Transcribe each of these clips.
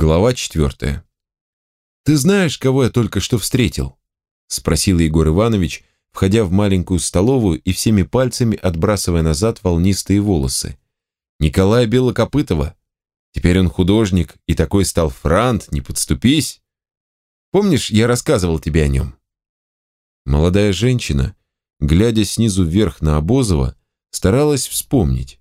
Глава четвертая. «Ты знаешь, кого я только что встретил?» Спросил Егор Иванович, входя в маленькую столовую и всеми пальцами отбрасывая назад волнистые волосы. «Николая Белокопытова. Теперь он художник, и такой стал франт, не подступись. Помнишь, я рассказывал тебе о нем?» Молодая женщина, глядя снизу вверх на Обозова, старалась вспомнить.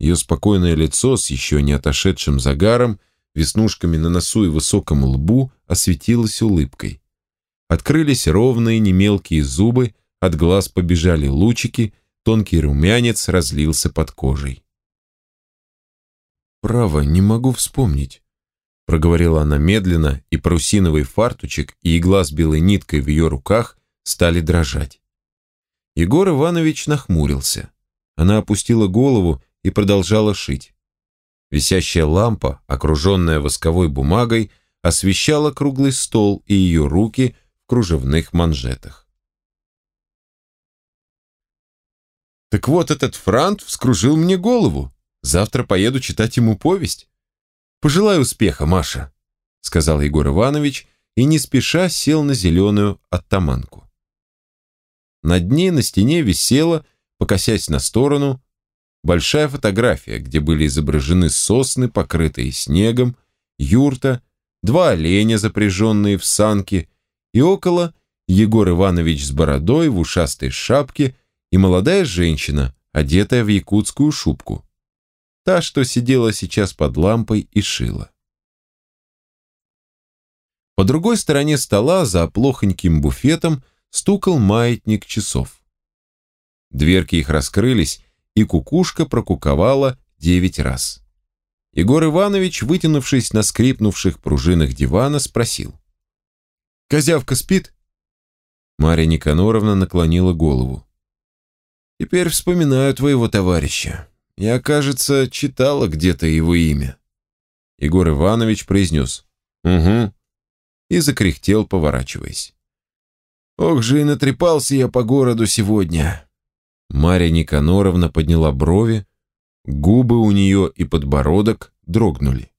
Ее спокойное лицо с еще не отошедшим загаром, веснушками на носу и высоком лбу осветилось улыбкой. Открылись ровные немелкие зубы, от глаз побежали лучики, тонкий румянец разлился под кожей. «Право, не могу вспомнить», — проговорила она медленно, и парусиновый фартучек и игла с белой ниткой в ее руках стали дрожать. Егор Иванович нахмурился. Она опустила голову и продолжала шить. Висящая лампа, окруженная восковой бумагой, освещала круглый стол и ее руки в кружевных манжетах. «Так вот этот франт вскружил мне голову. Завтра поеду читать ему повесть. Пожелаю успеха, Маша», — сказал Егор Иванович и не спеша сел на зеленую оттаманку. Над ней на стене висела, покосясь на сторону, большая фотография, где были изображены сосны, покрытые снегом, юрта, два оленя, запряженные в санки, и около Егор Иванович с бородой в ушастой шапке и молодая женщина, одетая в якутскую шубку. Та, что сидела сейчас под лампой и шила. По другой стороне стола, за плохоньким буфетом, стукал маятник часов. Дверки их раскрылись, и кукушка прокуковала девять раз. Егор Иванович, вытянувшись на скрипнувших пружинах дивана, спросил. «Козявка спит?» Марья Никаноровна наклонила голову. «Теперь вспоминаю твоего товарища. Я, кажется, читала где-то его имя». Егор Иванович произнес «Угу» и закряхтел, поворачиваясь. «Ох же и натрепался я по городу сегодня. Марья Никаноровна подняла брови, губы у нее и подбородок дрогнули.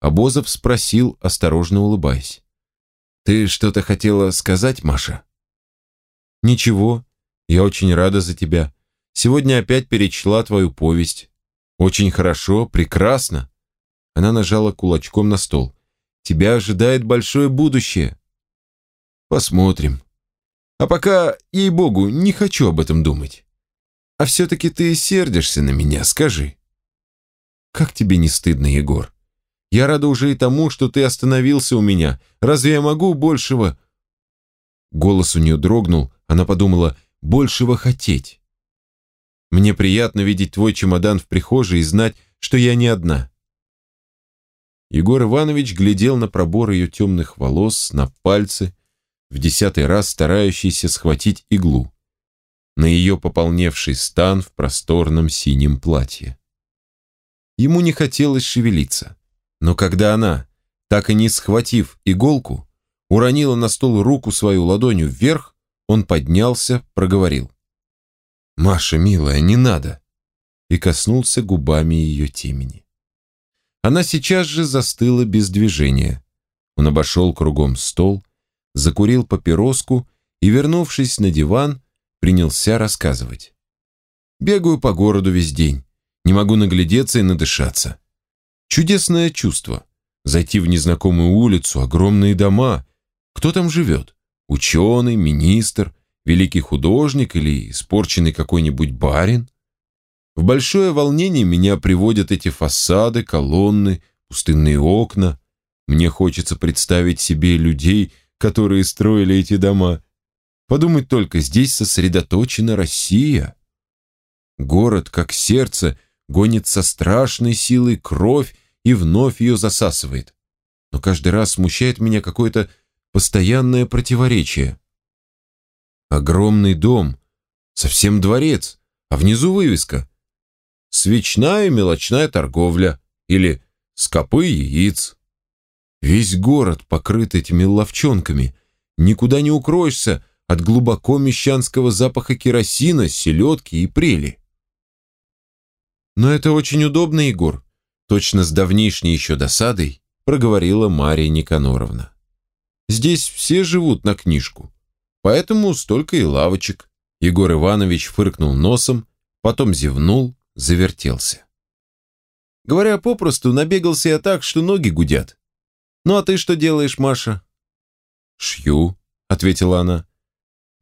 Обозов спросил, осторожно улыбаясь. «Ты что-то хотела сказать, Маша?» «Ничего, я очень рада за тебя. Сегодня опять перечла твою повесть. Очень хорошо, прекрасно». Она нажала кулачком на стол. «Тебя ожидает большое будущее». «Посмотрим. А пока, ей-богу, не хочу об этом думать». А все-таки ты сердишься на меня, скажи. Как тебе не стыдно, Егор? Я рада уже и тому, что ты остановился у меня. Разве я могу большего...» Голос у нее дрогнул, она подумала, «большего хотеть». «Мне приятно видеть твой чемодан в прихожей и знать, что я не одна». Егор Иванович глядел на пробор ее темных волос, на пальцы, в десятый раз старающийся схватить иглу на ее пополневший стан в просторном синем платье. Ему не хотелось шевелиться, но когда она, так и не схватив иголку, уронила на стол руку свою ладонью вверх, он поднялся, проговорил. «Маша, милая, не надо!» и коснулся губами ее темени. Она сейчас же застыла без движения. Он обошел кругом стол, закурил папироску и, вернувшись на диван, принялся рассказывать. «Бегаю по городу весь день, не могу наглядеться и надышаться. Чудесное чувство. Зайти в незнакомую улицу, огромные дома. Кто там живет? Ученый, министр, великий художник или испорченный какой-нибудь барин? В большое волнение меня приводят эти фасады, колонны, пустынные окна. Мне хочется представить себе людей, которые строили эти дома, Подумать только, здесь сосредоточена Россия. Город, как сердце, гонит со страшной силой кровь и вновь ее засасывает. Но каждый раз смущает меня какое-то постоянное противоречие. Огромный дом, совсем дворец, а внизу вывеска «Свечная мелочная торговля» или «Скопы яиц». Весь город покрыт этими ловчонками, никуда не укроешься, от глубоко мещанского запаха керосина, селедки и прели. Но это очень удобно, Егор. Точно с давнишней еще досадой проговорила Мария Никаноровна. «Здесь все живут на книжку, поэтому столько и лавочек». Егор Иванович фыркнул носом, потом зевнул, завертелся. Говоря попросту, набегался я так, что ноги гудят. «Ну а ты что делаешь, Маша?» «Шью», — ответила она.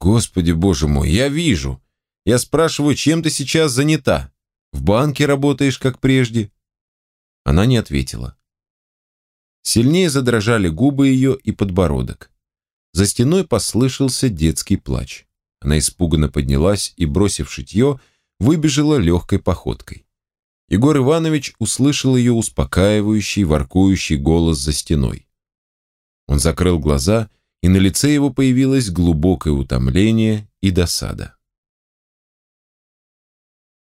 «Господи, боже мой, я вижу. Я спрашиваю, чем ты сейчас занята? В банке работаешь, как прежде?» Она не ответила. Сильнее задрожали губы ее и подбородок. За стеной послышался детский плач. Она испуганно поднялась и, бросив шитье, выбежала легкой походкой. Егор Иванович услышал ее успокаивающий, воркующий голос за стеной. Он закрыл глаза, и на лице его появилось глубокое утомление и досада.